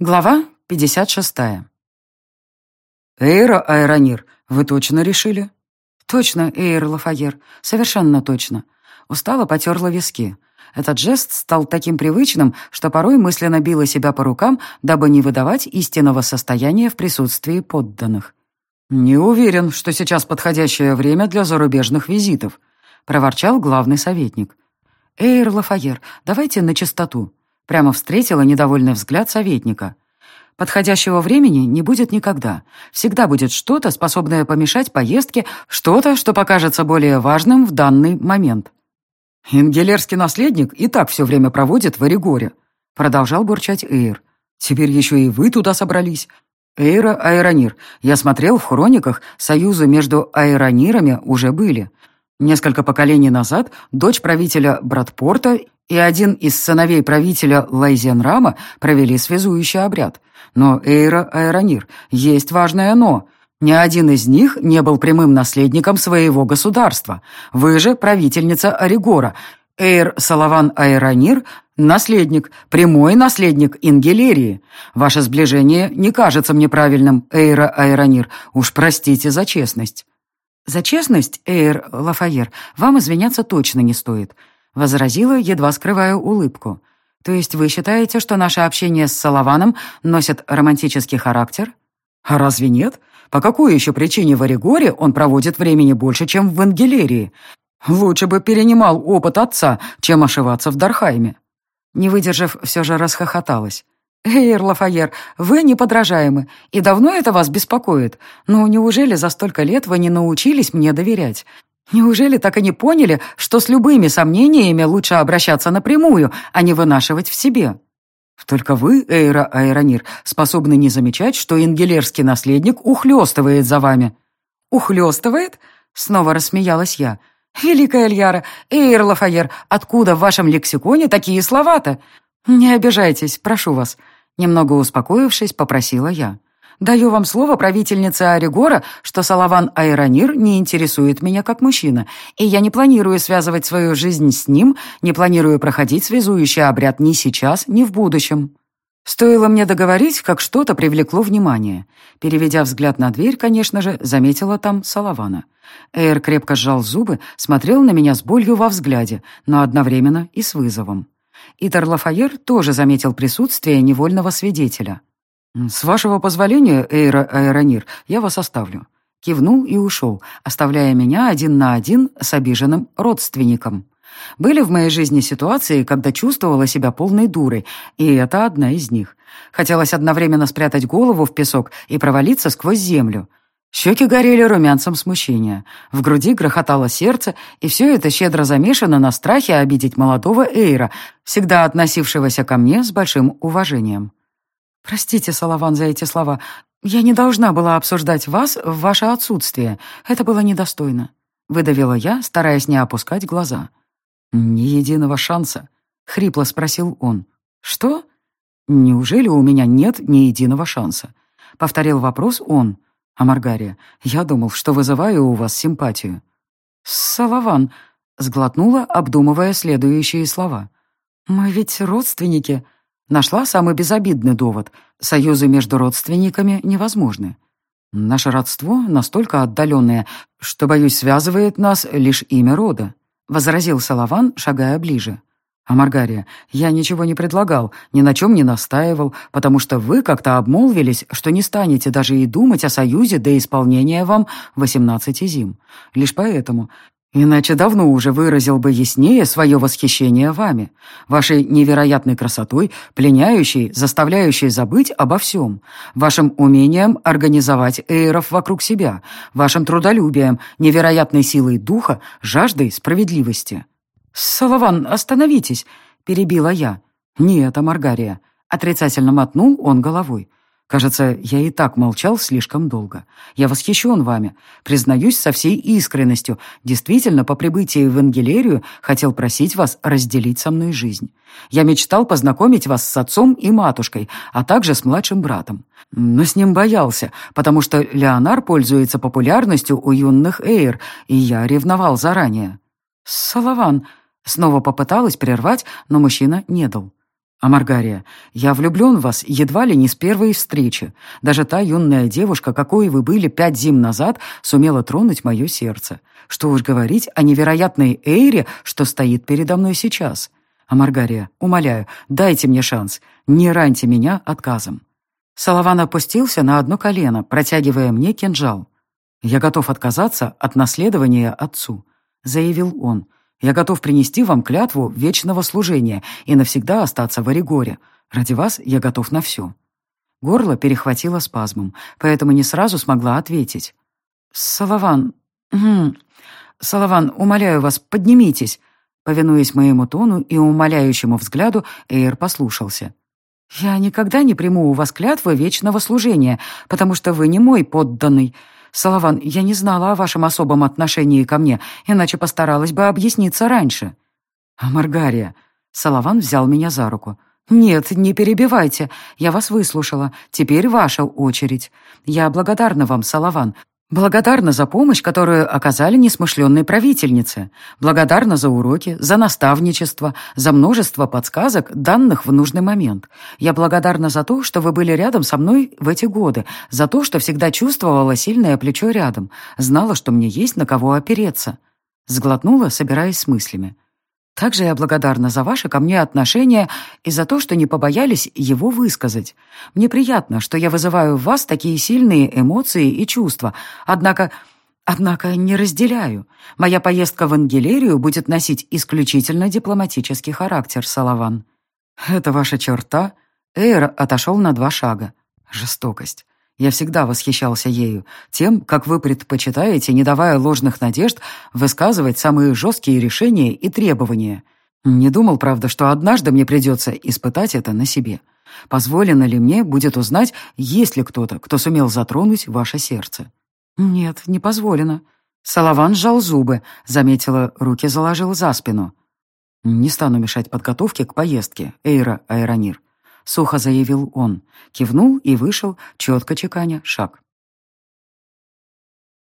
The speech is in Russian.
Глава 56. «Эйра Айронир, вы точно решили?» «Точно, Эйр Лафайер, совершенно точно». Устала потерла виски. Этот жест стал таким привычным, что порой мысленно била себя по рукам, дабы не выдавать истинного состояния в присутствии подданных. «Не уверен, что сейчас подходящее время для зарубежных визитов», — проворчал главный советник. «Эйр Лафайер, давайте на чистоту. Прямо встретила недовольный взгляд советника. Подходящего времени не будет никогда. Всегда будет что-то, способное помешать поездке, что-то, что покажется более важным в данный момент. «Ингелерский наследник и так все время проводит в Оригоре», — продолжал бурчать Эйр. «Теперь еще и вы туда собрались. Эйра Айронир. Я смотрел в хрониках, союзы между айронирами уже были. Несколько поколений назад дочь правителя Братпорта и один из сыновей правителя Лайзенрама провели связующий обряд. Но Эйра Айронир, есть важное «но». Ни один из них не был прямым наследником своего государства. Вы же правительница Оригора. Эйр Салаван Айронир – наследник, прямой наследник Ингелерии. Ваше сближение не кажется мне правильным, Эйра Айронир. Уж простите за честность. За честность, Эйр Лафайер, вам извиняться точно не стоит. — возразила, едва скрывая улыбку. «То есть вы считаете, что наше общение с Салаваном носит романтический характер?» «А разве нет? По какой еще причине в Оригоре он проводит времени больше, чем в Ангелерии? Лучше бы перенимал опыт отца, чем ошиваться в Дархайме». Не выдержав, все же расхохоталась. «Эйр Лафайер, вы неподражаемы, и давно это вас беспокоит? Ну, неужели за столько лет вы не научились мне доверять? Неужели так и не поняли, что с любыми сомнениями лучше обращаться напрямую, а не вынашивать в себе? Только вы, Эйра Айронир, способны не замечать, что ингелерский наследник ухлёстывает за вами. Ухлёстывает? Снова рассмеялась я. Великая Эльяра, Эйр Лафайер, откуда в вашем лексиконе такие слова-то? Не обижайтесь, прошу вас. Немного успокоившись, попросила я. Даю вам слово, правительница Оригора, что Салаван Айронир не интересует меня как мужчина, и я не планирую связывать свою жизнь с ним, не планирую проходить связующий обряд ни сейчас, ни в будущем». Стоило мне договорить, как что-то привлекло внимание. Переведя взгляд на дверь, конечно же, заметила там Салавана. Эйр крепко сжал зубы, смотрел на меня с болью во взгляде, но одновременно и с вызовом. Итер Лафайер тоже заметил присутствие невольного свидетеля. «С вашего позволения, Эйра Аэронир, я вас оставлю». Кивнул и ушел, оставляя меня один на один с обиженным родственником. Были в моей жизни ситуации, когда чувствовала себя полной дурой, и это одна из них. Хотелось одновременно спрятать голову в песок и провалиться сквозь землю. Щеки горели румянцем смущения. В груди грохотало сердце, и все это щедро замешано на страхе обидеть молодого Эйра, всегда относившегося ко мне с большим уважением. «Простите, Салаван, за эти слова. Я не должна была обсуждать вас в ваше отсутствие. Это было недостойно», — выдавила я, стараясь не опускать глаза. «Ни единого шанса», — хрипло спросил он. «Что? Неужели у меня нет ни единого шанса?» — повторил вопрос он. «А Маргария, я думал, что вызываю у вас симпатию». «Салаван», — сглотнула, обдумывая следующие слова. «Мы ведь родственники», Нашла самый безобидный довод. Союзы между родственниками невозможны. Наше родство настолько отдаленное, что, боюсь, связывает нас лишь имя рода», — возразил Салаван, шагая ближе. «А Маргария, я ничего не предлагал, ни на чем не настаивал, потому что вы как-то обмолвились, что не станете даже и думать о союзе до исполнения вам восемнадцати зим. Лишь поэтому Иначе давно уже выразил бы яснее свое восхищение вами, вашей невероятной красотой, пленяющей, заставляющей забыть обо всем, вашим умением организовать эйров вокруг себя, вашим трудолюбием, невероятной силой духа, жаждой справедливости. «Салаван, остановитесь!» — перебила я. «Нет, Амаргария». Отрицательно мотнул он головой. Кажется, я и так молчал слишком долго. Я восхищен вами. Признаюсь со всей искренностью. Действительно, по прибытии в Ангелерию хотел просить вас разделить со мной жизнь. Я мечтал познакомить вас с отцом и матушкой, а также с младшим братом. Но с ним боялся, потому что Леонар пользуется популярностью у юных Эйр, и я ревновал заранее. «Салаван!» Снова попыталась прервать, но мужчина не дал. А Маргария, я влюблен в вас едва ли не с первой встречи. Даже та юная девушка, какой вы были пять зим назад, сумела тронуть мое сердце. Что уж говорить о невероятной Эйре, что стоит передо мной сейчас. А Маргария, умоляю, дайте мне шанс. Не раньте меня отказом. Салаван опустился на одно колено, протягивая мне кинжал. «Я готов отказаться от наследования отцу», — заявил он. Я готов принести вам клятву вечного служения и навсегда остаться в Оригоре. Ради вас я готов на все». Горло перехватило спазмом, поэтому не сразу смогла ответить. «Салаван... Салаван, умоляю вас, поднимитесь!» Повинуясь моему тону и умоляющему взгляду, Эйр послушался. «Я никогда не приму у вас клятвы вечного служения, потому что вы не мой подданный. «Салаван, я не знала о вашем особом отношении ко мне, иначе постаралась бы объясниться раньше». «А Маргария?» Салаван взял меня за руку. «Нет, не перебивайте. Я вас выслушала. Теперь ваша очередь. Я благодарна вам, Салаван. Благодарна за помощь, которую оказали несмышленной правительнице. Благодарна за уроки, за наставничество, за множество подсказок, данных в нужный момент. Я благодарна за то, что вы были рядом со мной в эти годы, за то, что всегда чувствовала сильное плечо рядом, знала, что мне есть на кого опереться. Сглотнула, собираясь с мыслями. Также я благодарна за ваше ко мне отношение и за то, что не побоялись его высказать. Мне приятно, что я вызываю в вас такие сильные эмоции и чувства, однако... Однако не разделяю. Моя поездка в Ангелерию будет носить исключительно дипломатический характер, Салаван. Это ваша черта? Эйр отошел на два шага. Жестокость. Я всегда восхищался ею, тем, как вы предпочитаете, не давая ложных надежд, высказывать самые жесткие решения и требования. Не думал, правда, что однажды мне придется испытать это на себе. Позволено ли мне будет узнать, есть ли кто-то, кто сумел затронуть ваше сердце? Нет, не позволено. Салаван сжал зубы, заметила, руки заложил за спину. Не стану мешать подготовке к поездке, Эйра Айронир. — сухо заявил он. Кивнул и вышел, четко чеканя шаг.